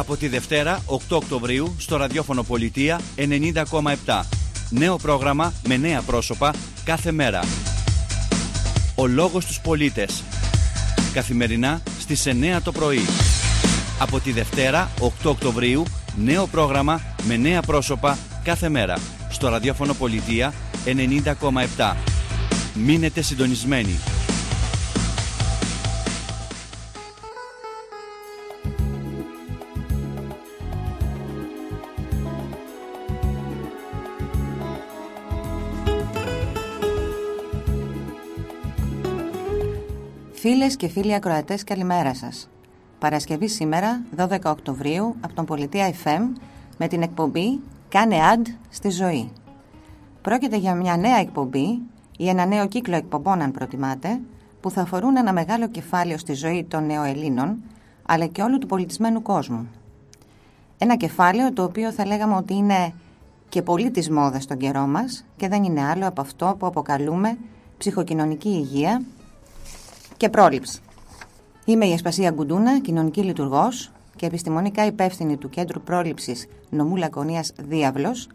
Από τη Δευτέρα 8 Οκτωβρίου στο ραδιόφωνο Πολιτεία 90,7. Νέο πρόγραμμα με νέα πρόσωπα κάθε μέρα. Ο λόγος τους πολίτες. Καθημερινά στις 9 το πρωί. Από τη Δευτέρα 8 Οκτωβρίου νέο πρόγραμμα με νέα πρόσωπα κάθε μέρα. Στο ραδιόφωνο Πολιτεία 90,7. Μείνετε συντονισμένοι. Φίλες και φίλοι ακροατές καλημέρα σας. Παρασκευή σήμερα, 12 Οκτωβρίου, από τον Πολιτεία FM, με την εκπομπή «Κάνε ad στη ζωή». Πρόκειται για μια νέα εκπομπή ή ένα νέο κύκλο εκπομπών, αν προτιμάτε, που θα αφορούν ένα μεγάλο κεφάλαιο στη ζωή των νεοελλήνων, αλλά και όλου του πολιτισμένου κόσμου. Ένα κεφάλαιο το οποίο θα λέγαμε ότι είναι και πολύ της μόδας στον καιρό μας και δεν είναι άλλο από αυτό που αποκαλούμε ψυχοκοινωνική υγεία και πρόληψη. Είμαι η Ασπασία Γκουντούνα, κοινωνική λειτουργός και επιστημονικά υπεύθυνη του Κέντρου Πρόληψης Νομού Λακωνίας Διάβλος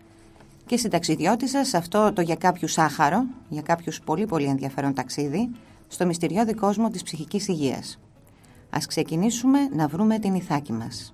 και συνταξιδιώτησα σε αυτό το για κάποιους άχαρο, για κάποιους πολύ πολύ ενδιαφέρον ταξίδι, στο μυστηριώδη κόσμο της ψυχικής υγείας. Α ξεκινήσουμε να βρούμε την ηθάκη μας.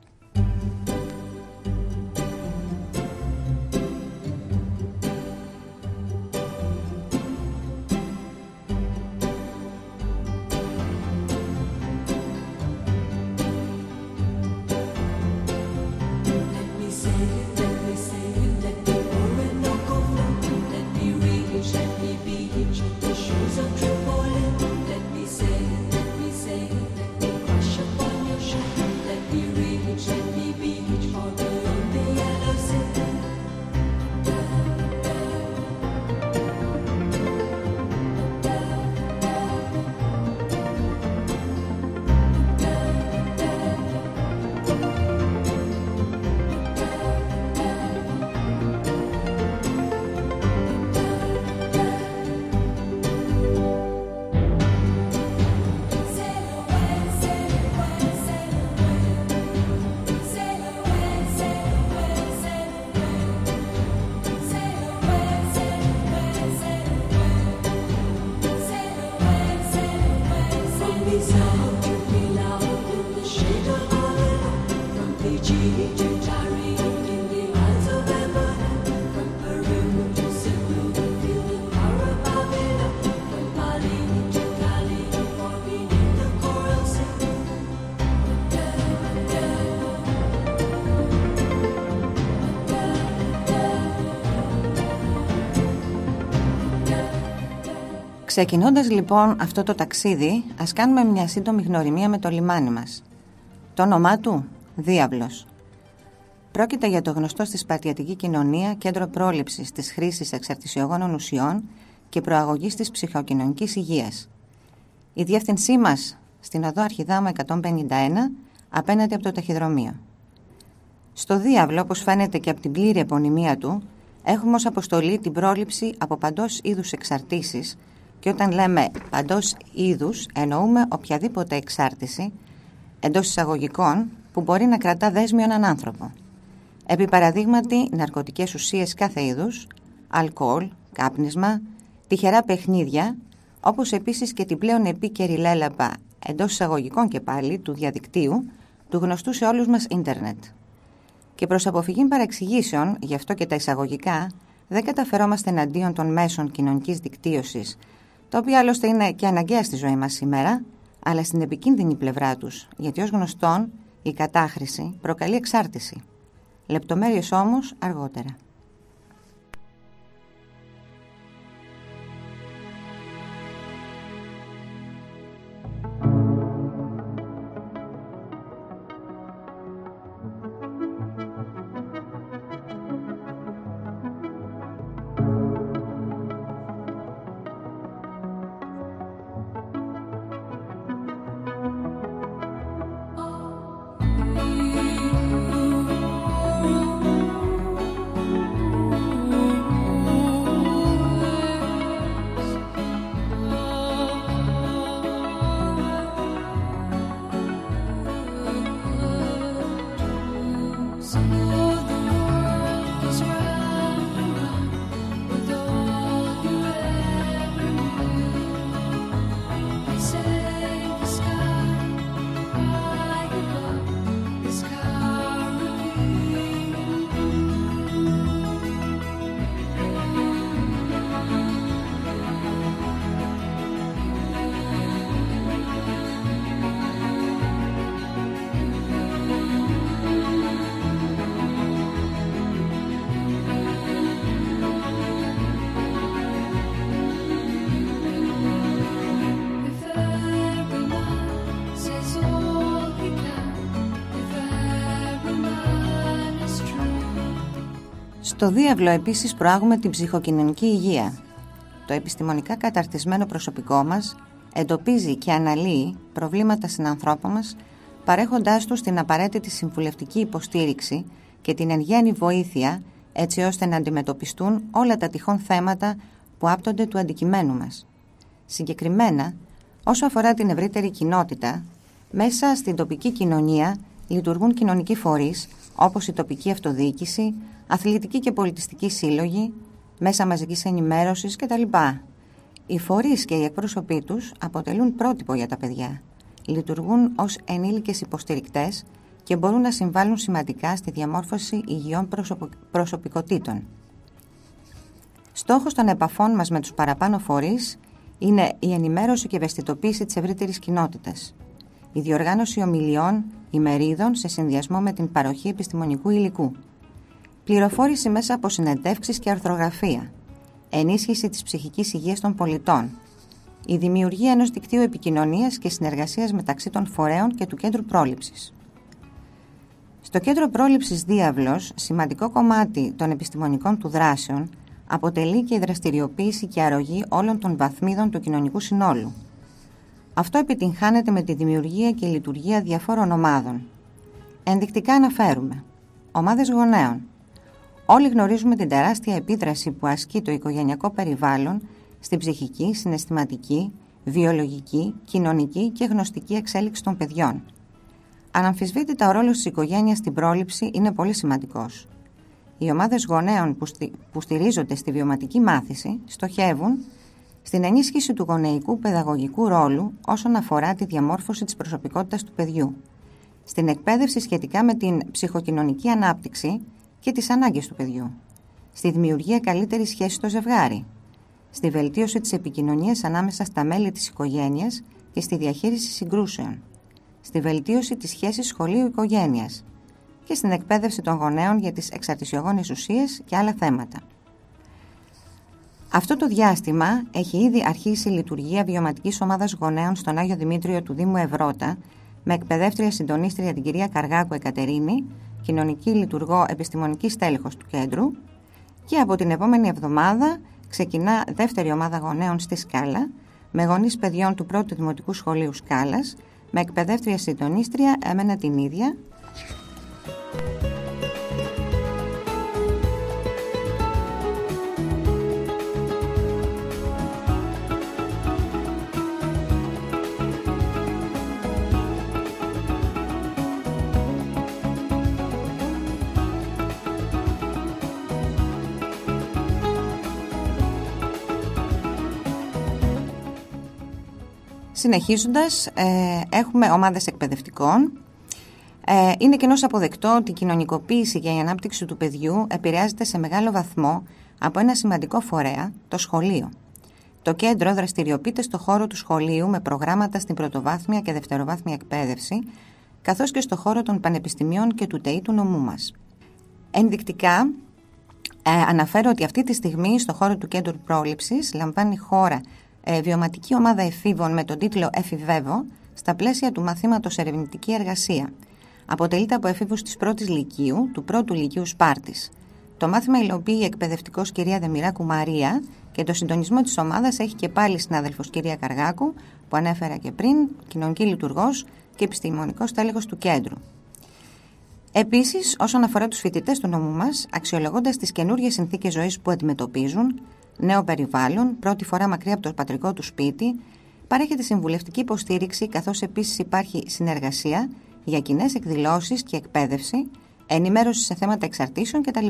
Ξεκινώντας λοιπόν αυτό το ταξίδι, ας κάνουμε μια σύντομη γνωριμία με το λιμάνι μας. Το όνομά του, Διάβλος. Πρόκειται για το γνωστό στη Σπαρτιατική κοινωνία κέντρο πρόληψης της χρήσης εξαρτησιογόνων ουσιών και προαγωγής της ψυχοκοινωνικής υγείας. Η διεύθυνσή μας στην οδό Αρχιδάμα 151 απέναντι από το ταχυδρομείο. Στο Διάβλο, όπως φαίνεται και από την πλήρη επωνυμία του, έχουμε ως αποστολή την πρόληψη από παντός είδους εξαρτήσεις και όταν λέμε παντός είδους εννοούμε οποιαδήποτε εξάρτηση εντός εισαγωγικών που μπορεί να κρατά δέσμιο έναν άνθρωπο. Επί παραδείγματι ναρκωτικές ουσίες κάθε είδους, αλκοόλ, κάπνισμα, τυχερά παιχνίδια, όπως επίσης και την πλέον επίκαιρη λέλαπα εντός εισαγωγικών και πάλι του διαδικτύου, του γνωστού σε όλους μας ίντερνετ. Και προς αποφυγή παρεξηγήσεων, γι' αυτό και τα εισαγωγικά, δεν καταφερόμαστε εναντίον των μέσων κοινωνικής δικτύωσης τα οποία άλλωστε είναι και αναγκαία στη ζωή μας σήμερα, αλλά στην επικίνδυνη πλευρά τους, γιατί ως γνωστόν η κατάχρηση προκαλεί εξάρτηση. Λεπτομέρειες όμως αργότερα. Στο διάβλο επίσης προάγουμε την ψυχοκοινωνική υγεία. Το επιστημονικά καταρτισμένο προσωπικό μας εντοπίζει και αναλύει προβλήματα στην ανθρώπο μας παρέχοντάς τους την απαραίτητη συμβουλευτική υποστήριξη και την εν βοήθεια έτσι ώστε να αντιμετωπιστούν όλα τα τυχόν θέματα που άπτονται του αντικειμένου μας. Συγκεκριμένα, όσο αφορά την ευρύτερη κοινότητα, μέσα στην τοπική κοινωνία λειτουργούν κοινωνικοί φορείς όπως η τοπική αυτοδιοίκηση, αθλητική και πολιτιστική σύλλογοι, μέσα μαζικής ενημέρωσης κτλ. Οι φορείς και οι εκπρόσωποι τους αποτελούν πρότυπο για τα παιδιά. Λειτουργούν ως ενήλικες υποστηρικτές και μπορούν να συμβάλλουν σημαντικά στη διαμόρφωση υγιών προσωπικότητων. Στόχος των επαφών μας με τους παραπάνω φορείς είναι η ενημέρωση και ευαισθητοποίηση της ευρύτερης κοινότητας. Η διοργάνωση ομιλιών, ημερίδων σε συνδυασμό με την παροχή επιστημονικού υλικού πληροφόρηση μέσα από συνεντεύξεις και αρθρογραφία, ενίσχυση της ψυχικής υγείας των πολιτών, η δημιουργία ενός δικτύου επικοινωνίας και συνεργασίας μεταξύ των φορέων και του Κέντρου Πρόληψης. Στο Κέντρο Πρόληψης Διάβλος, σημαντικό κομμάτι των επιστημονικών του δράσεων αποτελεί και η δραστηριοποίηση και αρρωγή όλων των βαθμίδων του κοινωνικού συνόλου. Αυτό επιτυγχάνεται με τη δημιουργία και λειτουργία διαφόρων ομάδων. Ενδεικτικά αναφέρουμε ομάδες γονέων, Όλοι γνωρίζουμε την τεράστια επίδραση που ασκεί το οικογενειακό περιβάλλον στην ψυχική, συναισθηματική, βιολογική, κοινωνική και γνωστική εξέλιξη των παιδιών. Αναμφισβήτητα, ο ρόλος της οικογένειας στην πρόληψη είναι πολύ σημαντικός. Οι ομάδες γονέων που, που στηρίζονται στη βιωματική μάθηση στοχεύουν στην ενίσχυση του γονεϊκού παιδαγωγικού ρόλου όσον αφορά τη διαμόρφωση της προσωπικότητας του παιδιού, στην εκπαίδευση σχετικά με την ψυχοκοινωνική ανάπτυξη και τις ανάγκες του παιδιού, στη δημιουργία καλύτερης σχέσης στο ζευγάρι, στη βελτίωση της επικοινωνίας ανάμεσα στα μέλη της οικογένειας και στη διαχείριση συγκρούσεων, στη βελτίωση της σχέσης σχολείου-οικογένειας και στην εκπαίδευση των γονέων για τις εξαρτησιογόνες ουσίες και άλλα θέματα. Αυτό το διάστημα έχει ήδη αρχίσει η λειτουργία βιωματικής ομάδας γονέων στον Άγιο Δημήτριο του Δήμου Ευρώτα με εκπαιδεύτρια συντονίστρια την κυρία Καργάκου Εκατερίνη κοινωνική λειτουργό επιστημονική στέλεχος του κέντρου και από την επόμενη εβδομάδα ξεκινά δεύτερη ομάδα γονέων στη Σκάλα με γονείς παιδιών του πρώτου Δημοτικού Σχολείου Σκάλας με εκπαιδεύτρια συντονίστρια εμένα την ίδια Συνεχίζοντας, ε, έχουμε ομάδες εκπαιδευτικών. Ε, είναι κοινώ αποδεκτό ότι η κοινωνικοποίηση και η ανάπτυξη του παιδιού επηρεάζεται σε μεγάλο βαθμό από ένα σημαντικό φορέα, το σχολείο. Το κέντρο δραστηριοποιείται στο χώρο του σχολείου με προγράμματα στην πρωτοβάθμια και δευτεροβάθμια εκπαίδευση, καθώς και στο χώρο των πανεπιστημίων και του ΤΕΙ του νομού μας. Ενδεικτικά, ε, αναφέρω ότι αυτή τη στιγμή στο χώρο του κέντρου πρόληψης λαμβάνει χώρα ε, βιωματική ομάδα εφήβων με τον τίτλο Εφηβεύω στα πλαίσια του μαθήματος Ερευνητική Εργασία. Αποτελείται από εφήβους της πρώτης Λυκείου, του πρώτου Λυκείου Σπάρτης. Το μάθημα υλοποιεί η εκπαιδευτικός κυρία Δεμιράκου Μαρία και το συντονισμό της ομάδας έχει και πάλι συνάδελφος κυρία Καργάκου, που ανέφερα και πριν, κοινωνική λειτουργός και επιστημονικός τέλεχος του κέντρου. Επίσης, όσον αφορά τους φοιτητές του νόμου μας, αξιολογώντας τις καινούριε συνθήκες ζωής που αντιμετωπίζουν, νέο περιβάλλον, πρώτη φορά μακριά από το πατρικό του σπίτι, παρέχεται συμβουλευτική υποστήριξη καθώς επίσης υπάρχει συνεργασία για κοινές εκδηλώσεις και εκπαίδευση, ενημέρωση σε θέματα εξαρτήσεων κτλ.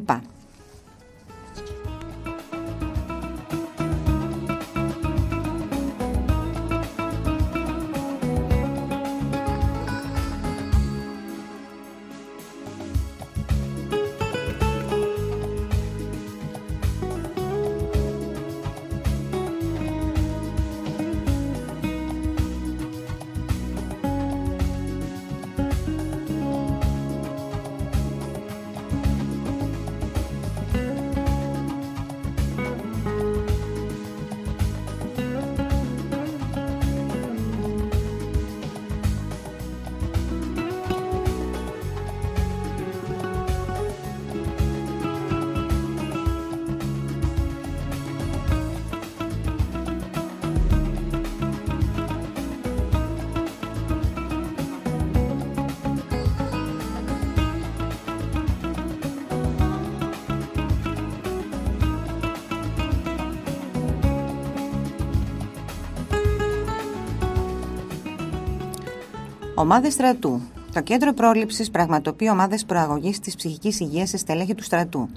Ομάδες στρατού. Το κέντρο πρόληψης πραγματοποιεί ομάδες προαγωγής της ψυχικής υγείας σε στελέχη του στρατού.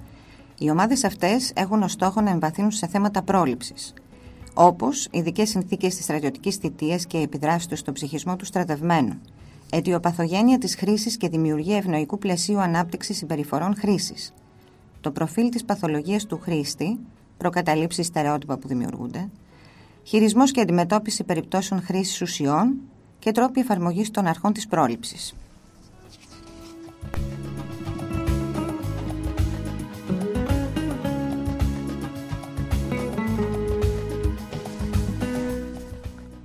Οι ομάδες αυτές έχουν ως στόχο να εμβαθύνουν σε θέματα πρόληψης, όπως ειδικές συνθήκες της στρατιωτικής θητείας και η επιδράση τους στον ψυχισμό του στρατευμένου, αιτιοπαθογένεια της χρήσης και δημιουργία ευνοϊκού πλαισίου ανάπτυξης συμπεριφορών χρήσης, το προφίλ της παθολογίας του χρήστη, προκαταλήψει στερεότυπα που δημιουργούνται, χειρισμός και αντιμετώπιση περιπτώσεων χρήσης ουσιών και τρόποι εφαρμογής των αρχών της πρόληψης.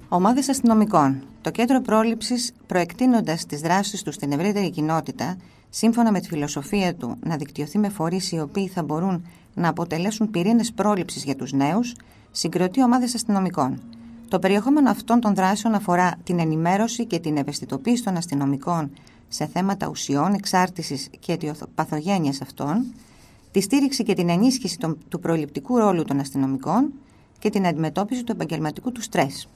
Ομάδες αστυνομικών. Το κέντρο πρόληψης, προεκτείνοντας τις δράσεις τους στην ευρύτερη κοινότητα, σύμφωνα με τη φιλοσοφία του να δικτυωθεί με φορείς οι οποίοι θα μπορούν να αποτελέσουν πυρήνες πρόληψης για τους νέους, συγκροτεί ομάδες αστυνομικών. Το περιεχόμενο αυτών των δράσεων αφορά την ενημέρωση και την ευαισθητοποίηση των αστυνομικών σε θέματα ουσιών, εξάρτησης και παθογένεια αυτών, τη στήριξη και την ενίσχυση του προληπτικού ρόλου των αστυνομικών και την αντιμετώπιση του επαγγελματικού του στρες.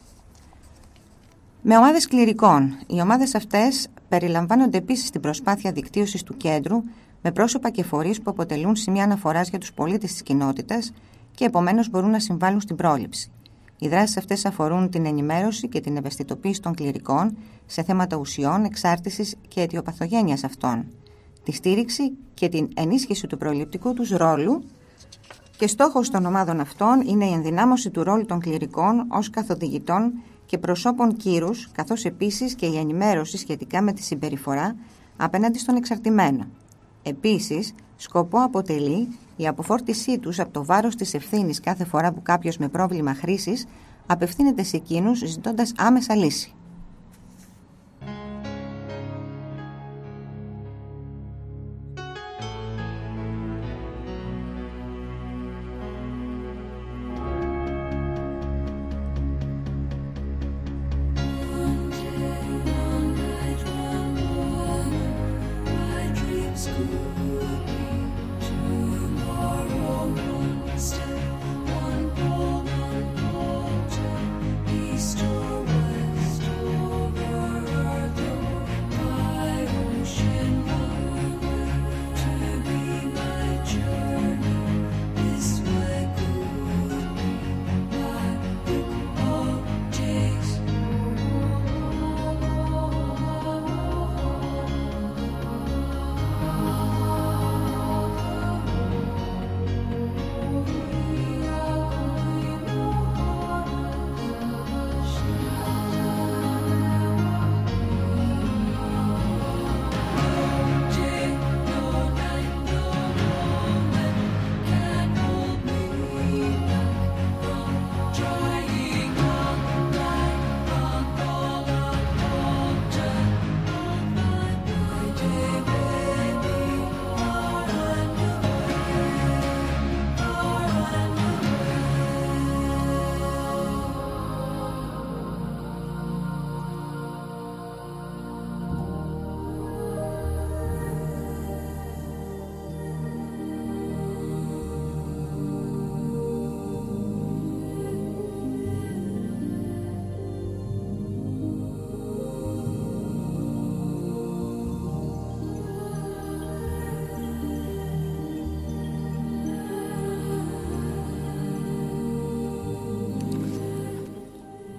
Με ομάδες κληρικών. Οι ομάδες αυτές περιλαμβάνονται επίσης στην προσπάθεια δικτύωσης του κέντρου με πρόσωπα και φορείς που αποτελούν σημεία αναφοράς για τους πολίτες της κοινότητας και επομένως μπορούν να συμβάλλουν στην πρόληψη. Οι δράσεις αυτές αφορούν την ενημέρωση και την ευαισθητοποίηση των κληρικών σε θέματα ουσιών, εξάρτησης και αιτιοπαθογένειας αυτών, τη στήριξη και την ενίσχυση του προληπτικού τους ρόλου και στόχος των ομάδων αυτών είναι η ενδυνάμωση του ρόλου των κληρικών ως καθοδηγητών και προσώπων κύρους, καθώς επίσης και η ενημέρωση σχετικά με τη συμπεριφορά απέναντι στον εξαρτημένο. Επίσης, σκοπό αποτελεί η αποφόρτισή τους από το βάρος της ευθύνης κάθε φορά που κάποιος με πρόβλημα χρήσης απευθύνεται σε εκείνους ζητώντας άμεσα λύση.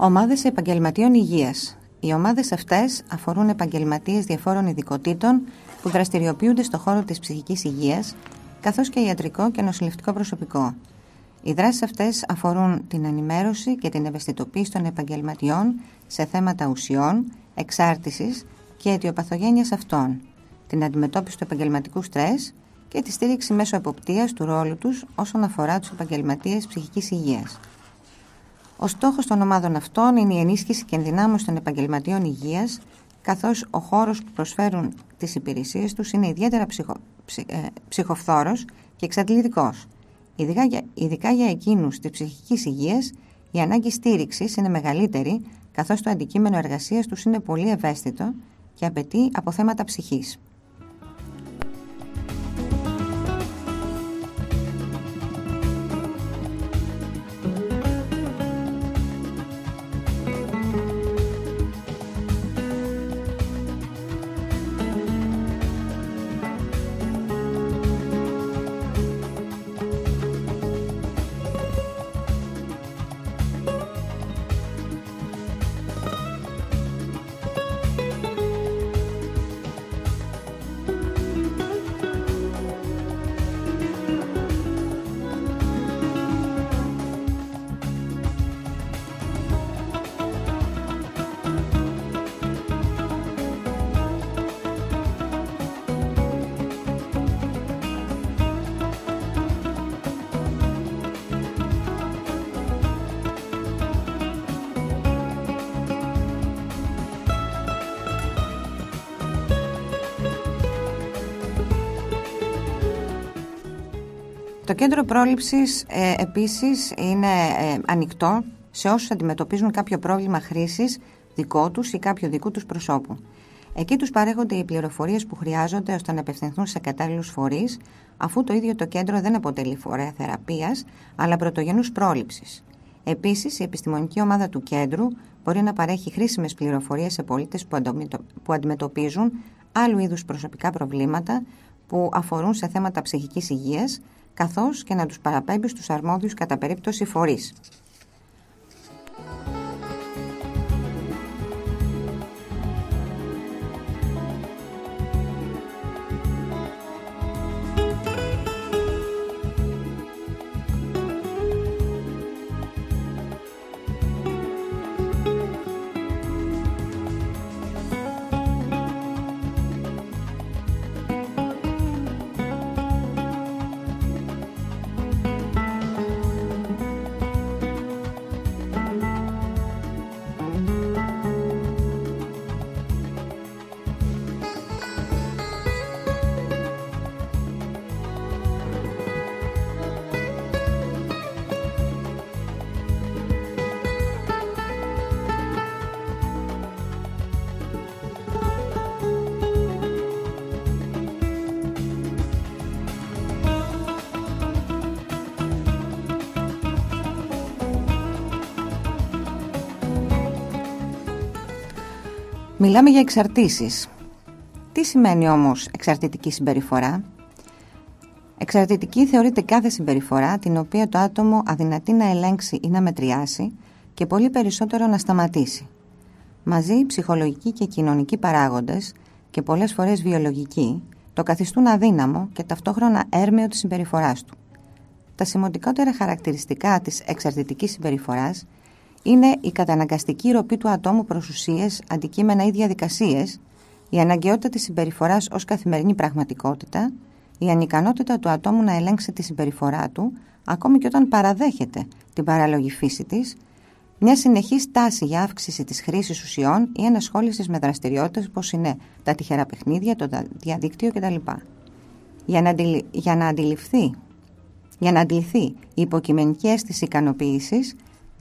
Ομάδες επαγγελματίων υγείας. Οι ομάδες αυτές αφορούν επαγγελματίες διαφόρων ειδικοτήτων που δραστηριοποιούνται στο χώρο της ψυχικής υγείας, καθώς και ιατρικό και νοσηλευτικό προσωπικό. Οι δράσεις αυτές αφορούν την ενημέρωση και την ευαισθητοποίηση των επαγγελματιών σε θέματα ουσιών, εξάρτησης και αιτιοπαθογένειας αυτών, την αντιμετώπιση του επαγγελματικού στρες και τη στήριξη μέσω εποπτείας του ρόλου τους όσον αφορά τους επαγγελματίες ψυχικής υγείας. Ο στόχος των ομάδων αυτών είναι η ενίσχυση και ενδυνάμωση των επαγγελματιών υγείας, καθώς ο χώρος που προσφέρουν τις υπηρεσίες τους είναι ιδιαίτερα ψυχο, ε, ψυχοφθόρος και εξαντλητικός. Ειδικά για, ειδικά για εκείνους της ψυχικής υγείας, η ανάγκη στήριξης είναι μεγαλύτερη, καθώς το αντικείμενο εργασίας τους είναι πολύ ευαίσθητο και απαιτεί από θέματα ψυχής. Το κέντρο πρόληψης ε, επίσης είναι ε, ανοιχτό σε όσους αντιμετωπίζουν κάποιο πρόβλημα χρήσης δικό τους ή κάποιο δικού τους προσώπου. Εκεί τους παρέχονται οι πληροφορίες που χρειάζονται ώστε να απευθυνθούν σε κατάλληλους φορείς, αφού το ίδιο το κέντρο δεν αποτελεί φορέα θεραπείας, αλλά πρωτογενούς πρόληψης. Επίσης, η επιστημονική ομάδα του κέντρου μπορεί να παρέχει χρήσιμες πληροφορίες σε πολίτες που αντιμετωπίζουν άλλου είδους προσωπικά προβλήματα που αφορούν σε θέματα ψυχικής υγείας, καθώς και να τους παραπέμπει στους αρμόδιους κατά περίπτωση φορείς. Μιλάμε για εξαρτήσεις. Τι σημαίνει όμως εξαρτητική συμπεριφορά; Εξαρτητική θεωρείται κάθε συμπεριφορά την οποία το άτομο αδυνατεί να ελέγξει ή να μετριάσει και πολύ περισσότερο να σταματήσει. Μαζί ψυχολογικοί και κοινωνικοί παράγοντες και πολλές φορές βιολογικοί το καθιστούν αδύναμο και ταυτόχρονα έρμεο της συμπεριφοράς του. Τα σημαντικότερα χαρακτηριστικά της εξαρτητικής συμπεριφοράς είναι η καταναγκαστική ροπή του ατόμου προς ουσίες, αντικείμενα ή διαδικασίες, η αναγκαιότητα της συμπεριφοράς ως καθημερινή πραγματικότητα, η ανικανότητα του ατόμου να ελέγξει τη συμπεριφορά του, ακόμη και όταν παραδέχεται την παράλογη φύση της, μια συνεχή στάση για αύξηση της χρήσης ουσιών ή ενασχόλησης με δραστηριότητες όπως είναι τα τυχερά παιχνίδια, το διαδίκτυο κτλ. Για να, για να αντιληφθεί για να αντιληφθεί η υποκειμενική αίσθηση ικανοποίησης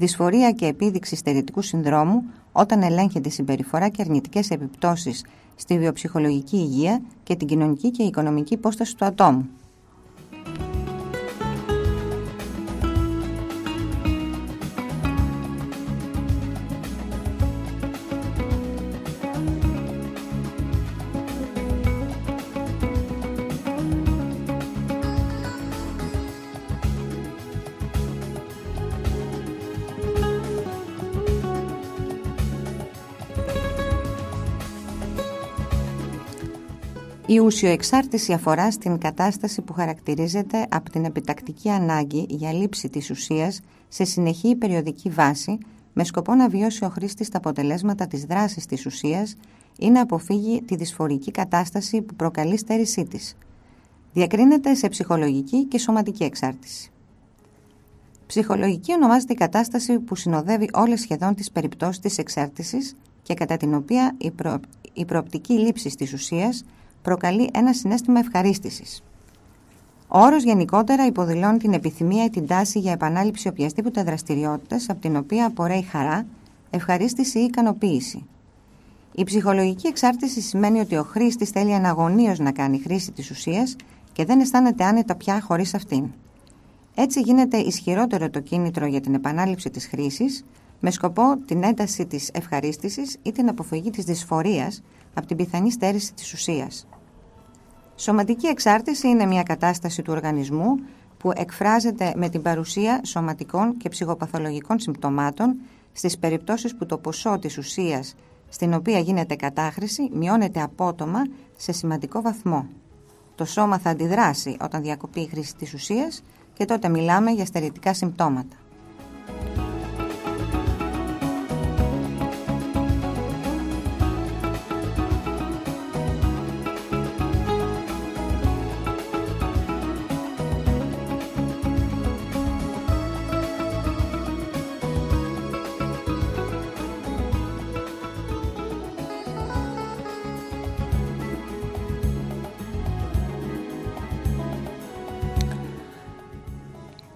δυσφορία και επίδειξη στερητικού συνδρόμου όταν ελέγχεται η συμπεριφορά και αρνητικές επιπτώσεις στη βιοψυχολογική υγεία και την κοινωνική και οικονομική υπόσταση του ατόμου. Η ουσιοεξάρτηση αφορά στην κατάσταση που χαρακτηρίζεται από την επιτακτική ανάγκη για λήψη της ουσίας σε συνεχή περιοδική βάση με σκοπό να βιώσει ο χρήστης τα αποτελέσματα της δράσης της ουσίας ή να αποφύγει τη δυσφορική κατάσταση που προκαλεί στέρησή της. Διακρίνεται σε ψυχολογική και σωματική εξάρτηση. Ψυχολογική ονομάζεται η κατάσταση που συνοδεύει όλες σχεδόν τις περιπτώσεις της εξάρτησης και κατά την οποία η, προ... η προοπτική λήψης της ουσίας προκαλεί ένα συνέστημα ευχαρίστησης. Ο όρος γενικότερα υποδηλώνει την επιθυμία ή την τάση για επανάληψη οποιασδήποτε δραστηριότητας από την οποία απορρέει χαρά, ευχαρίστηση ή ικανοποίηση. Η ψυχολογική εξάρτηση σημαίνει ότι ο χρήστης θέλει αναγωνίως να κάνει χρήση της ουσίας και δεν αισθάνεται άνετα πια χωρίς αυτήν. Έτσι γίνεται ισχυρότερο το κίνητρο για την επανάληψη της χρήσης με σκοπό την ένταση της ευχαρίστησης ή την αποφυγή της δυσφορίας από την πιθανή στέρηση της ουσίας. Σωματική εξάρτηση είναι μια κατάσταση του οργανισμού που εκφράζεται με την παρουσία σωματικών και ψυχοπαθολογικών συμπτωμάτων στις περιπτώσεις που το ποσό της ουσίας στην οποία γίνεται κατάχρηση μειώνεται απότομα σε σημαντικό βαθμό. Το σώμα θα αντιδράσει όταν διακοπεί η χρήση της ουσίας και τότε μιλάμε για στερητικά συμπτώματα.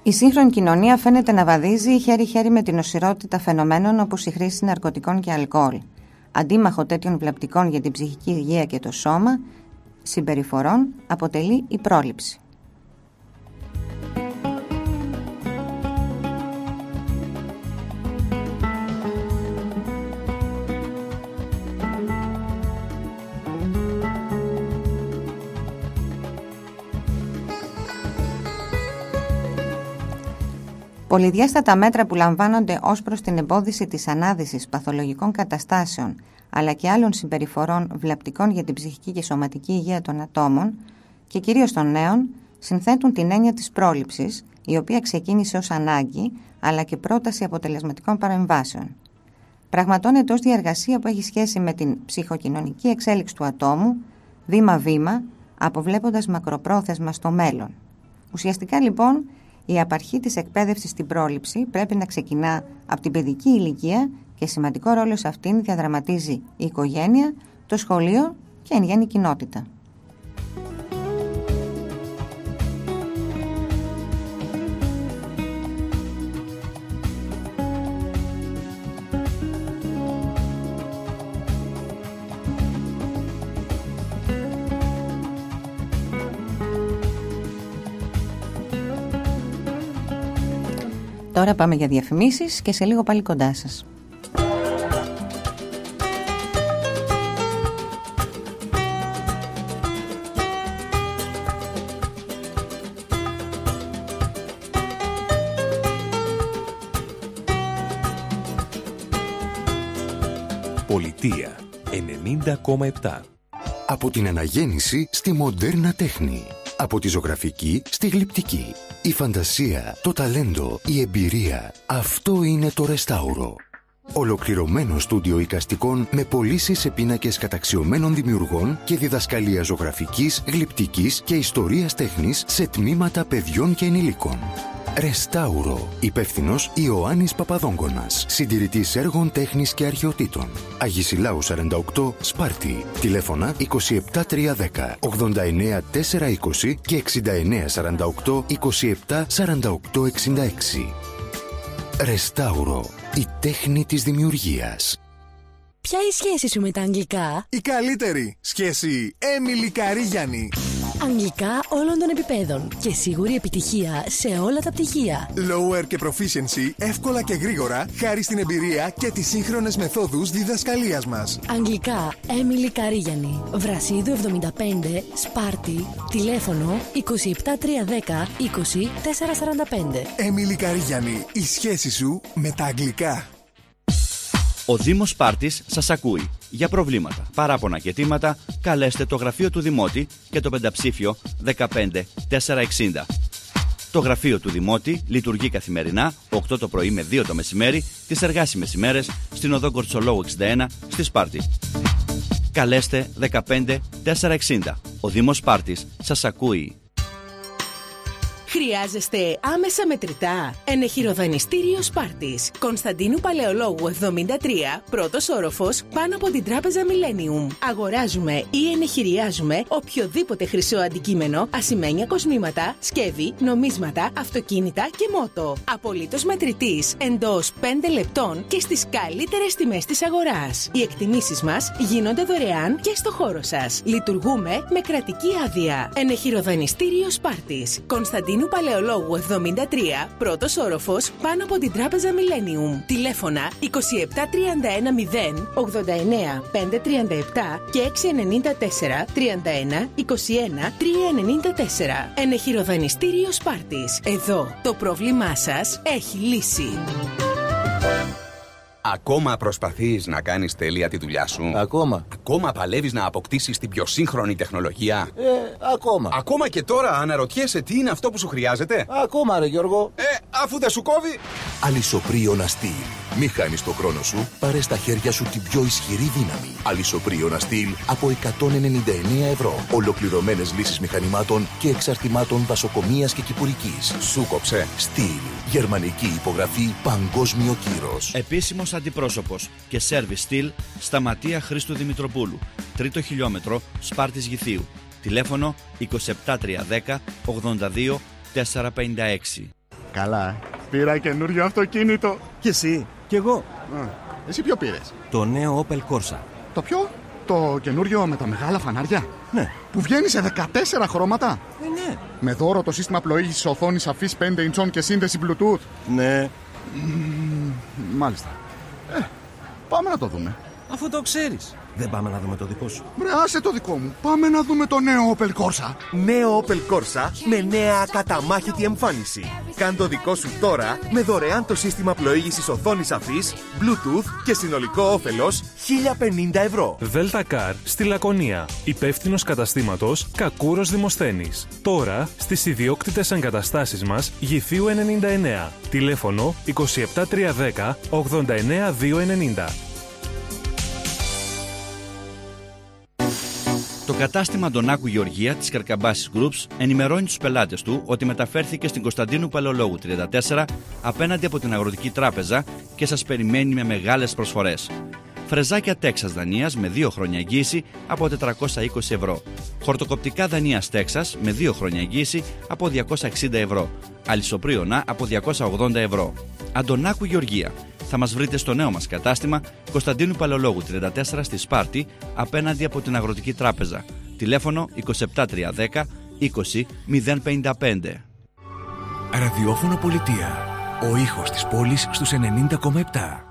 Η σύγχρονη κοινωνία φαίνεται να βαδίζει χέρι-χέρι με την οσιρότητα φαινομένων όπως η χρήση ναρκωτικών και αλκοόλ. Αντίμαχο τέτοιων βλαπτικών για την ψυχική υγεία και το σώμα συμπεριφορών αποτελεί η πρόληψη. Πολυδιάστατα μέτρα που λαμβάνονται ως προς την εμπόδιση της ανάδυσης παθολογικών καταστάσεων αλλά και άλλων συμπεριφορών βλαπτικών για την ψυχική και σωματική υγεία των ατόμων και κυρίως των νέων συνθέτουν την έννοια της πρόληψης η οποία ξεκίνησε ως ανάγκη αλλά και πρόταση αποτελεσματικών παρεμβάσεων. Πραγματώνεται ως διαργασία που έχει σχέση με την ψυχοκοινωνική εξέλιξη του ατόμου βήμα-βήμα αποβλέποντας μακροπρόθεσμα στο μέλλον. Ουσιαστικά λοιπόν η απαρχή της εκπαίδευσης στην πρόληψη πρέπει να ξεκινά από την παιδική ηλικία και σημαντικό ρόλο σε αυτήν διαδραματίζει η οικογένεια, το σχολείο και εν γέννη κοινότητα. Τώρα πάμε για διαφημίσεις και σε λίγο πάλι κοντά σας. Πολιτεία 90,7 Από την αναγέννηση στη μοντέρνα τέχνη. Από τη ζωγραφική στη γλυπτική. Η φαντασία, το ταλέντο, η εμπειρία. Αυτό είναι το Ρεστάουρο. Ολοκληρωμένο στούντιο οικαστικών με πωλήσει σε πίνακες καταξιωμένων δημιουργών και διδασκαλία ζωγραφικής, γλυπτικής και ιστορίας τέχνης σε τμήματα παιδιών και ενηλίκων. Ρεστάουρο. Υπεύθυνος Ιωάννης Παπαδόγκονας. Συντηρητής έργων τέχνης και αρχαιοτήτων. Αγισιλάους 48 Σπάρτη. Τηλέφωνα 27310 89420 και 6948 274866. Ρεστάουρο. Η τέχνη της δημιουργίας. Ποια η σχέση σου με τα αγγλικά; Η καλύτερη σχέση Έμιλι Καρίγιανη. Αγγλικά όλων των επιπέδων και σίγουρη επιτυχία σε όλα τα πτυχία. Lower και proficiency εύκολα και γρήγορα χάρη στην εμπειρία και τις σύγχρονες μεθόδους διδασκαλίας μας. Αγγλικά Έμιλι Καρίγιανη. Βρασίδου 75 Σπάρτη. Τηλέφωνο 27310 20445. Έμιλι Καρίγιανη. Η σχέση σου με τα αγγλικά. Ο Δήμος Σπάρτης σας ακούει. Για προβλήματα, παράπονα και αιτήματα, καλέστε το γραφείο του Δημότη και το πενταψήφιο 15460. Το γραφείο του Δημότη λειτουργεί καθημερινά 8 το πρωί με 2 το μεσημέρι τις εργάσιμες ημέρες στην οδό Κορτσολόγου 61 στη Σπάρτη. Καλέστε 15460. Ο Δήμος Σπάρτης σας ακούει. Χρειάζεστε άμεσα μετρητά. Ενεχειροδανιστήριο Σπάρτης. Κωνσταντίνου Παλαιολόγου 73, πρώτος όροφος, πάνω από την τράπεζα Millennium. Αγοράζουμε ή ενεχειριάζουμε οποιοδήποτε χρυσό αντικείμενο, ασημένια κοσμήματα, σκεύη, νομίσματα, αυτοκίνητα και μότο. Απολύτως μετρητής εντός 5 λεπτών και στις καλύτερες τιμές της αγοράς. Οι εκτιμήσεις μας γίνονται δωρεάν και στο χώρο σας. Λειτουργούμε με κρατική άδεια. Ενεχειροδανιστήριο Σπάρτης. Κωνσταντίνου Κωνσταντίνου Παλαιολόγου 73, πρώτος όροφος, πάνω από την τράπεζα Millennium. Τηλέφωνα 27310 89 537 και 694 31 21 394. Ενεχειροδανιστήριο Σπάρτης. Εδώ το πρόβλημά σας έχει λύση. Ακόμα προσπαθείς να κάνεις τέλεια τη δουλειά σου; Ακόμα. Ακόμα παλεύεις να αποκτήσεις την πιο σύγχρονη τεχνολογία; Ε, ακόμα. Ακόμα και τώρα αναρωτιέσαι τι είναι αυτό που σου χρειάζεται; Ακόμα, ρε Γιώργο. Ε, αφού δεν σου κόβει. Αλυσοπρίωνα στυλ. Μη χάνεις το χρόνο σου, πάρε στα χέρια σου την πιο ισχυρή δύναμη. Αλυσοπρίωνα στυλ από 199 ευρώ. Ολοκληρωμένες λύσεις μηχανημάτων και εξαρτημάτων δασοκομεία και κυπουρικής. Σου κόψε. Στυλ. Γερμανική υπογραφή παγκόσμιο κύρος. Επίσημος αντιπρόσωπος και σερβι στυλ Σταματία Χρήστου Δημητροπούλου. Τρίτο χιλιόμετρο Σπάρτης Γηθίου. Τηλέφωνο 27310 82 456. Καλά. Πήρα καινούριο αυτοκίνητο. Και εσύ. Κι εγώ. Α, εσύ ποιο πήρες; Το νέο Opel Corsa. Το ποιο; Το καινούριο με τα μεγάλα φανάρια; Ναι. Που βγαίνει σε 14 χρώματα; Ε, ναι. Με δώρο το σύστημα πλοήγησης οθόνης αφής 5 ιντσών και σύνδεση Bluetooth; Ναι. Μάλιστα. Ε, πάμε να το δούμε. Αφού το ξέρεις. Δεν πάμε να δούμε το δικό σου. Μπρε, άσε το δικό μου. Πάμε να δούμε το νέο Opel Corsa. Νέο Opel Corsa με νέα ακαταμάχητη εμφάνιση. Κάν το δικό σου τώρα με δωρεάν το σύστημα πλοήγησης οθόνης αφής, Bluetooth και συνολικό όφελος 1050 ευρώ. Delta Car στη Λακωνία. Υπεύθυνος καταστήματος Κακούρος Δημοσθένης. Τώρα στις ιδιόκτητες εγκαταστάσεις μας Γηθίου 99. Τηλέφωνο 27310 89290. Το κατάστημα Αντωνάκου Γεωργία της Καρκαμπάσης Groups ενημερώνει τους πελάτες του ότι μεταφέρθηκε στην Κωνσταντίνου Παλαιολόγου 34 απέναντι από την Αγροτική Τράπεζα και σας περιμένει με μεγάλες προσφορές. Φρεζάκια Τέξας Δανίας με 2 χρόνια εγγύηση από 420 ευρώ. Χορτοκοπτικά Δανίας Τέξας με 2 χρόνια εγγύηση από 260 ευρώ. Αλυσοπρίωνα από 280 ευρώ. Αντωνάκου Γεωργία. Θα μας βρείτε στο νέο μας κατάστημα Κωνσταντίνου Παλαιολόγου 34 στη Σπάρτη απέναντι από την Αγροτική Τράπεζα. Τηλέφωνο 27310 20 055. Ραδιόφωνο Πολιτεία. Ο ήχος της πόλης στους 90,7.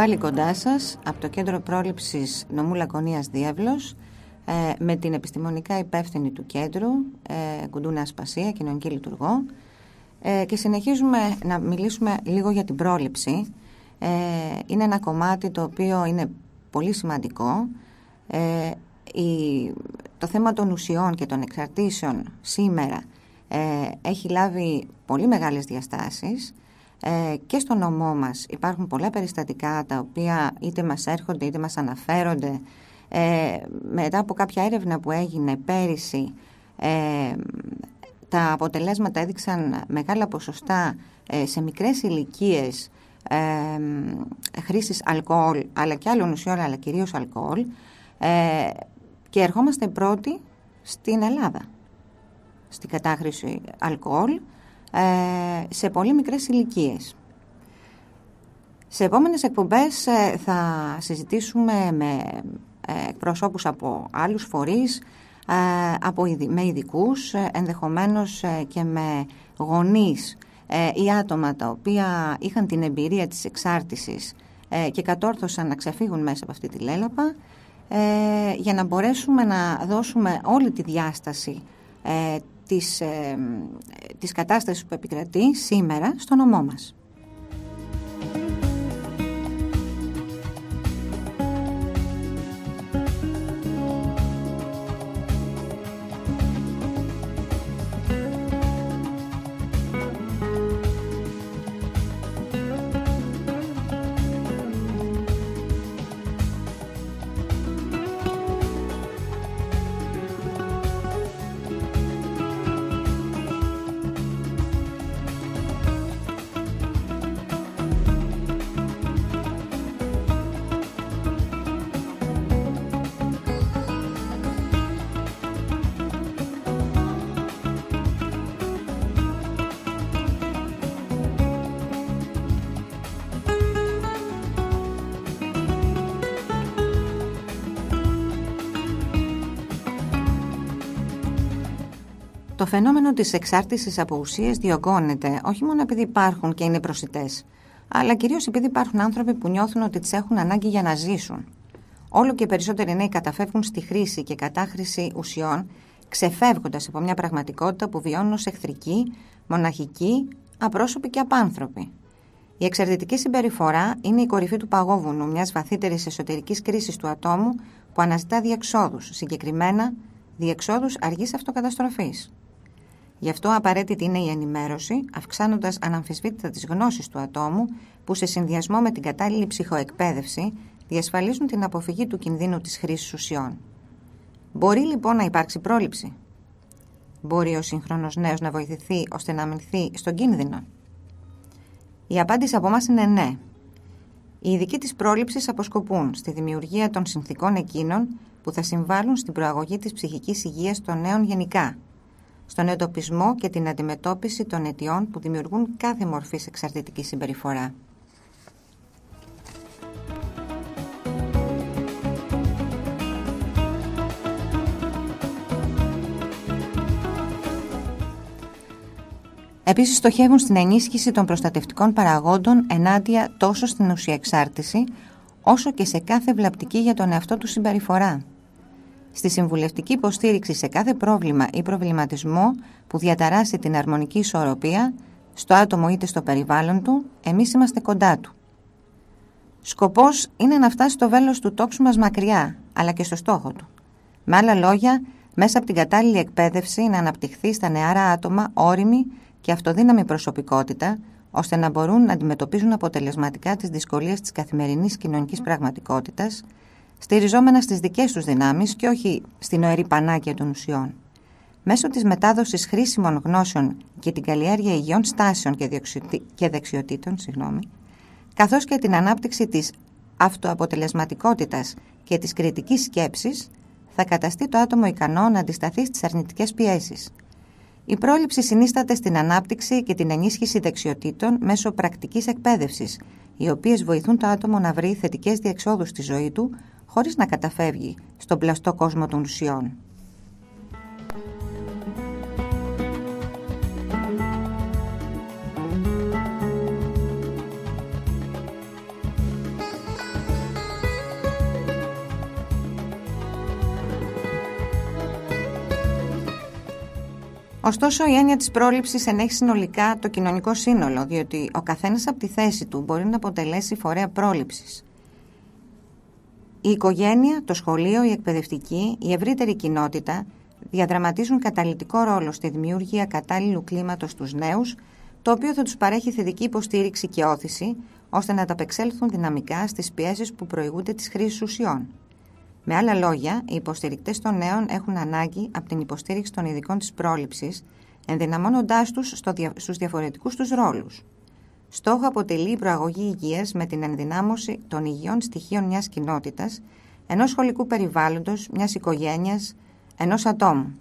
Πάλι κοντά σας από το Κέντρο Πρόληψης Νομού Λακωνίας Διεύλος ε, με την επιστημονικά υπεύθυνη του κέντρου, ε, Κουντούνα Ασπασία, κοινωνική λειτουργό ε, και συνεχίζουμε να μιλήσουμε λίγο για την πρόληψη. Ε, είναι ένα κομμάτι το οποίο είναι πολύ σημαντικό. Ε, η, το θέμα των ουσιών και των εξαρτήσεων σήμερα ε, έχει λάβει πολύ μεγάλες διαστάσεις ε, και στο νομό μας υπάρχουν πολλά περιστατικά τα οποία είτε μας έρχονται είτε μας αναφέρονται. Ε, μετά από κάποια έρευνα που έγινε πέρυσι ε, τα αποτελέσματα έδειξαν μεγάλα ποσοστά ε, σε μικρές ηλικίες ε, χρήσης αλκοόλ αλλά και άλλων ουσιών αλλά κυρίως αλκοόλ. Ε, και ερχόμαστε πρώτοι στην Ελλάδα στην κατάχρηση αλκοόλ. ε, σε πολύ μικρές ηλικίες. Σε επόμενες εκπομπές ε, θα συζητήσουμε με ε, προσώπους από άλλους φορείς, από, με ειδικούς, ενδεχομένως και με γονείς ή άτομα τα οποία είχαν την εμπειρία της εξάρτησης και κατόρθωσαν να ξεφύγουν μέσα από αυτή τη λέλαπα για να μπορέσουμε να δώσουμε όλη τη διάσταση της, ε, της κατάστασης που επικρατεί σήμερα στο νομό μας. Φαινόμενο της εξάρτησης από ουσίες διωγγώνεται όχι μόνο επειδή υπάρχουν και είναι προσιτές, αλλά κυρίως επειδή υπάρχουν άνθρωποι που νιώθουν ότι τις έχουν ανάγκη για να ζήσουν. Όλο και περισσότεροι νέοι καταφεύγουν στη χρήση και κατάχρηση ουσιών, ξεφεύγοντας από μια πραγματικότητα που βιώνουν ως εχθρική, μοναχική, απρόσωπη και απάνθρωπη. Η εξαρτητική συμπεριφορά είναι η κορυφή του παγόβουνου μιας βαθύτερης εσωτερικής κρίσης του ατόμου που αναζητά διεξόδους, συγκεκριμένα διεξόδους αργής αυτοκαταστροφής. Γι' αυτό απαραίτητη είναι η ενημέρωση, αυξάνοντας αναμφισβήτητα τις γνώσεις του ατόμου, που σε συνδυασμό με την κατάλληλη ψυχοεκπαίδευση διασφαλίζουν την αποφυγή του κινδύνου της χρήσης ουσιών. Μπορεί λοιπόν να υπάρξει πρόληψη; Μπορεί ο σύγχρονος νέος να βοηθηθεί ώστε να αμυνθεί στον κίνδυνο; Η απάντηση από εμάς είναι ναι. Οι ειδικοί της πρόληψης αποσκοπούν στη δημιουργία των συνθήκων εκείνων που θα συμβάλλουν στην προαγωγή της ψυχικής υγείας των νέων γενικά στον εντοπισμό και την αντιμετώπιση των αιτιών που δημιουργούν κάθε μορφής εξαρτητικής συμπεριφορά. Επίσης στοχεύουν στην ενίσχυση των προστατευτικών παραγόντων ενάντια τόσο στην ουσία εξάρτηση, όσο και σε κάθε βλαπτική για τον εαυτό του συμπεριφορά στη συμβουλευτική υποστήριξη σε κάθε πρόβλημα ή προβληματισμό που διαταράσει την αρμονική ισορροπία στο άτομο είτε στο περιβάλλον του, εμείς είμαστε κοντά του. Σκοπός είναι να φτάσει στο βέλος του τόξου μας μακριά, αλλά και στο στόχο του. Με άλλα λόγια, μέσα από την κατάλληλη εκπαίδευση να αναπτυχθεί στα νεάρα άτομα όρημη και αυτοδύναμη προσωπικότητα, ώστε να μπορούν να αντιμετωπίζουν αποτελεσματικά τις δυσκολίες της καθημερινής κοινωνικής πραγματικότητας, στηριζόμενα στις δικές τους δυνάμεις και όχι στην οερή πανάκια των ουσιών. Μέσω της μετάδοσης χρήσιμων γνώσεων και την καλλιέργεια υγιών στάσεων και δεξιοτήτων, συγγνώμη, καθώς και την ανάπτυξη της αυτοαποτελεσματικότητας και της κριτικής σκέψης, θα καταστεί το άτομο ικανό να αντισταθεί στις αρνητικές πιέσεις. Η πρόληψη συνίσταται στην ανάπτυξη και την ενίσχυση δεξιοτήτων μέσω πρακτικής εκπαίδευσης, οι οποίες βοηθούν το άτομο να βρει θετικές διεξόδους στη ζωή του, χωρίς να καταφεύγει στον πλαστό κόσμο των ουσιών. Ωστόσο, η έννοια της πρόληψης ενέχει συνολικά το κοινωνικό σύνολο, διότι ο καθένας από τη θέση του μπορεί να αποτελέσει φορέα πρόληψης. Η οικογένεια, το σχολείο, η εκπαιδευτική, η ευρύτερη κοινότητα διαδραματίζουν καταλητικό ρόλο στη δημιουργία κατάλληλου κλίματος στους νέους, το οποίο θα τους παρέχει θετική υποστήριξη και όθηση, ώστε να ταπεξέλθουν δυναμικά στις πιέσεις που προηγούνται της χρήσης ουσιών. Με άλλα λόγια, οι υποστηρικτές των νέων έχουν ανάγκη από την υποστήριξη των ειδικών της πρόληψης, ενδυναμώνοντάς τους στο, στους διαφορετικούς τους ρόλους. Στόχο αποτελεί η προαγωγή υγείας με την ενδυνάμωση των υγιών στοιχείων μιας κοινότητας, ενός σχολικού περιβάλλοντος, μιας οικογένειας, ενός ατόμου.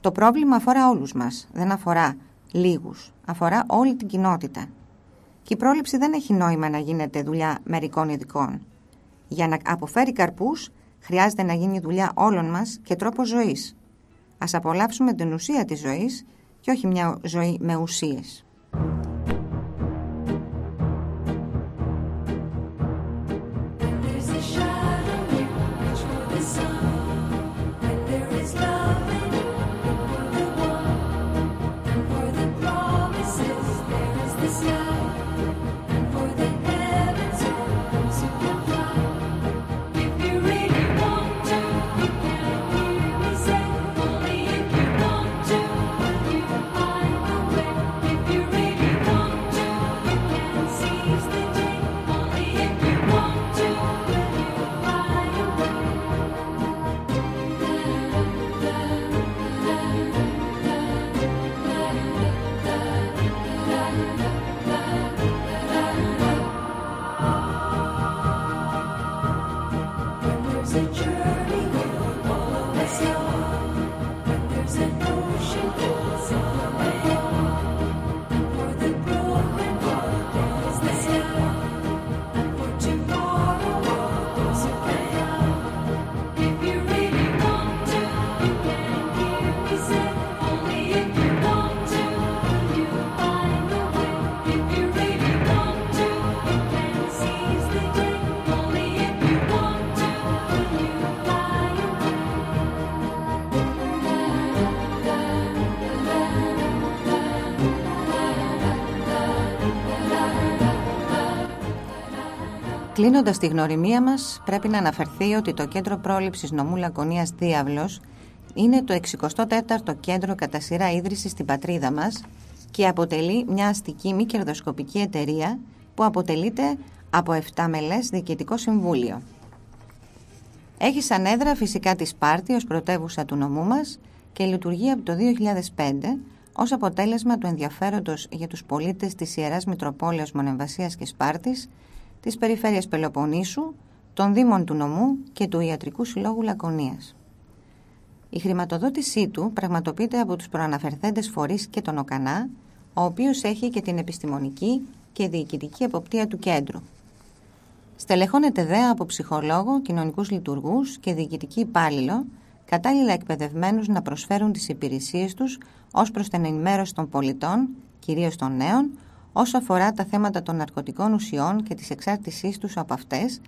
Το πρόβλημα αφορά όλους μας, δεν αφορά λίγους, αφορά όλη την κοινότητα. Και η πρόληψη δεν έχει νόημα να γίνεται δουλειά μερικών ειδικών. Για να αποφέρει καρπούς, χρειάζεται να γίνει δουλειά όλων μας και τρόπος ζωής. Ας απολαύσουμε την ουσία της ζωής και όχι μια ζωή με ουσίες. Κλείνοντας τη γνωριμία μας, πρέπει να αναφερθεί ότι το κέντρο πρόληψης νομού Λακωνίας Διάβλος είναι το 64ο κέντρο κατά σειρά ίδρυσης στην πατρίδα μας και αποτελεί μια αστική μη κερδοσκοπική εταιρεία που αποτελείται από 7 μελές διοικητικό συμβούλιο. Έχει σαν έδρα φυσικά τη Σπάρτη ως πρωτεύουσα του νομού μας και λειτουργεί από το 2005 ως αποτέλεσμα του ενδιαφέροντος για τους πολίτες της Ιεράς Μητροπόλεως Μονεμβασίας και Σπάρτης της Περιφέρειας Πελοποννήσου, των Δήμων του Νομού και του Ιατρικού Συλλόγου Λακωνίας. Η χρηματοδότησή του πραγματοποιείται από τους προαναφερθέντες φορείς και τον ΟΚΑΝΑ, ο οποίος έχει και την επιστημονική και διοικητική εποπτεία του κέντρου. Στελεχώνεται δε από ψυχολόγο, κοινωνικούς λειτουργούς και διοικητική υπάλληλο, κατάλληλα εκπαιδευμένους να προσφέρουν τις υπηρεσίες τους ως προς την ενημέρωση των πολιτών, κυρίως των νέων, όσο αφορά τα θέματα των ναρκωτικών ουσιών και της εξάρτησής τους από αυτές,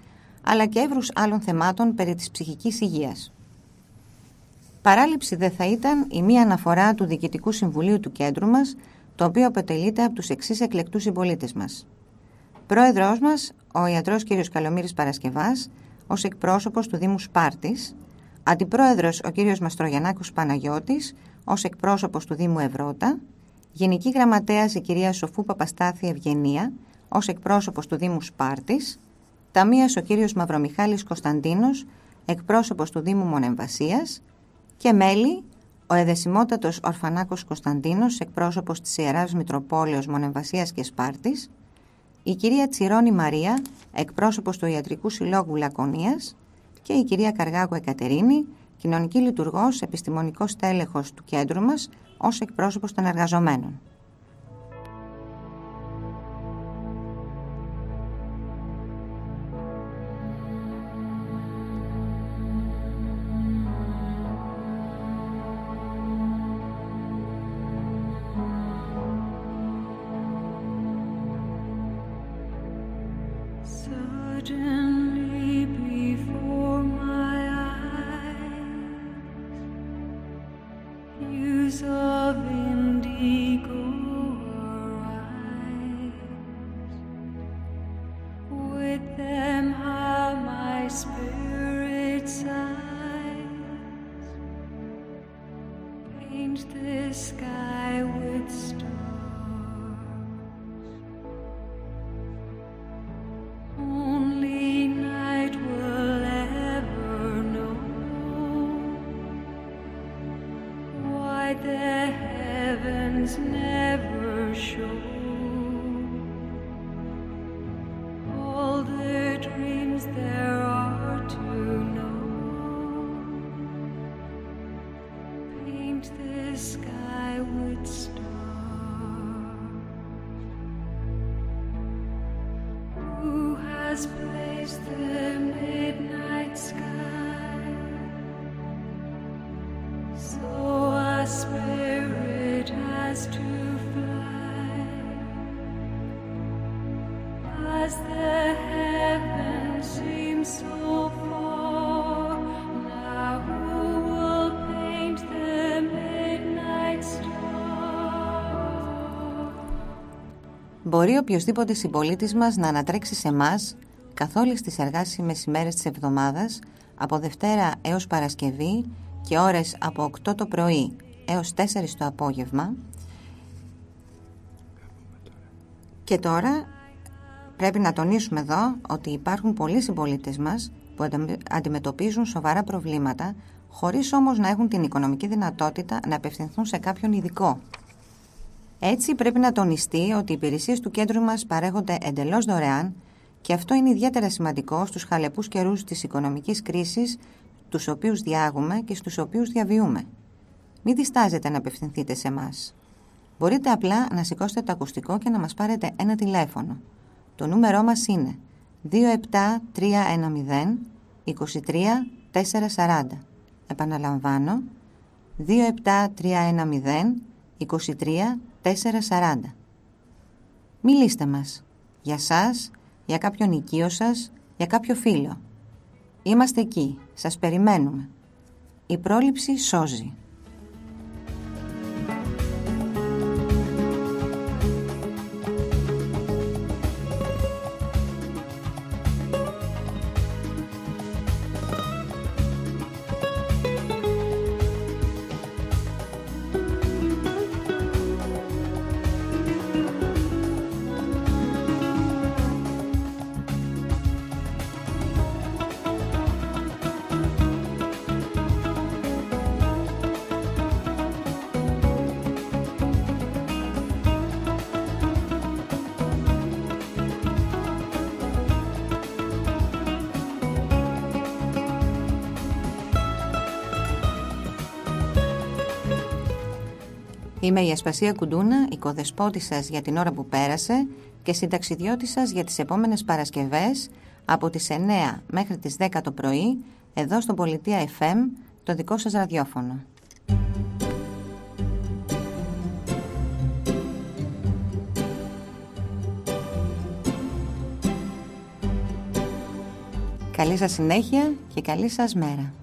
αλλά και εύρους άλλων θεμάτων περί της ψυχικής υγείας. Παράληψη δεν θα ήταν η μία αναφορά του Διοικητικού Συμβουλίου του κέντρου μας, το οποίο αποτελείται από τους εξής εκλεκτούς συμπολίτες μας. Πρόεδρός μας, ο ιατρός κ. Καλομήρης Παρασκευάς, ως εκπρόσωπος του Δήμου Σπάρτης, Αντιπρόεδρος ο κ. Μαστρογιαννάκος Παναγιώτης, ως εκπρόσωπος του Δήμου Ευρώτα, Γενική Γραμματέας η κυρία Σοφού Παπαστάθη Ευγενία ως εκπρόσωπος του Δήμου Σπάρτης, Ταμείας ο κύριος Μαυρομιχάλης Κωνσταντίνος, εκπρόσωπος του Δήμου Μονεμβασίας. Και μέλη ο εδεσιμότατος Ορφανάκος Κωνσταντίνος, εκπρόσωπος της Ιεράς Μητροπόλεως Μονεμβασίας και Σπάρτης, η κυρία Τσιρόνη Μαρία, εκπρόσωπος του Ιατρικού Συλλόγου Λακωνίας. Και η κυρία Καργάκου Εκατερίνη, κοινωνική λειτουργός, επιστημονικός τέλεχο του κέντρου μας, ως εκπρόσωπος των εργαζομένων. so Μπορεί οποιοδήποτε συμπολίτης μας να ανατρέξει σε εμάς καθ' όλες τις εργάσιμες ημέρες της εβδομάδας από Δευτέρα έως Παρασκευή και ώρες από 8 το πρωί έως 4 το απόγευμα. Και τώρα πρέπει να τονίσουμε εδώ ότι υπάρχουν πολλοί συμπολίτες μας που αντιμετωπίζουν σοβαρά προβλήματα χωρίς όμως να έχουν την οικονομική δυνατότητα να απευθυνθούν σε κάποιον ειδικό. Έτσι πρέπει να τονιστεί ότι οι υπηρεσίες του κέντρου μας παρέχονται εντελώς δωρεάν και αυτό είναι ιδιαίτερα σημαντικό στους χαλεπούς καιρούς της οικονομικής κρίσης, τους οποίους διάγουμε και στους οποίους διαβιούμε. Μην διστάζετε να απευθυνθείτε σε εμάς. Μπορείτε απλά να σηκώσετε το ακουστικό και να μας πάρετε ένα τηλέφωνο. Το νούμερό μας είναι 27310 23440. Επαναλαμβάνω 27310 23 440. Μιλήστε μας. Για σας, για κάποιον οικείο σας, για κάποιο φίλο. Είμαστε εκεί. Σας περιμένουμε. Η πρόληψη σώζει. Είμαι η Ασπασία Κουντούνα, οικοδεσπότης σας για την ώρα που πέρασε και συνταξιδιώτη σας για τις επόμενες Παρασκευές από τις 9 μέχρι τις 10 το πρωί εδώ στο Πολιτεία FM, το δικό σας ραδιόφωνο. Καλή σας συνέχεια και καλή σας μέρα.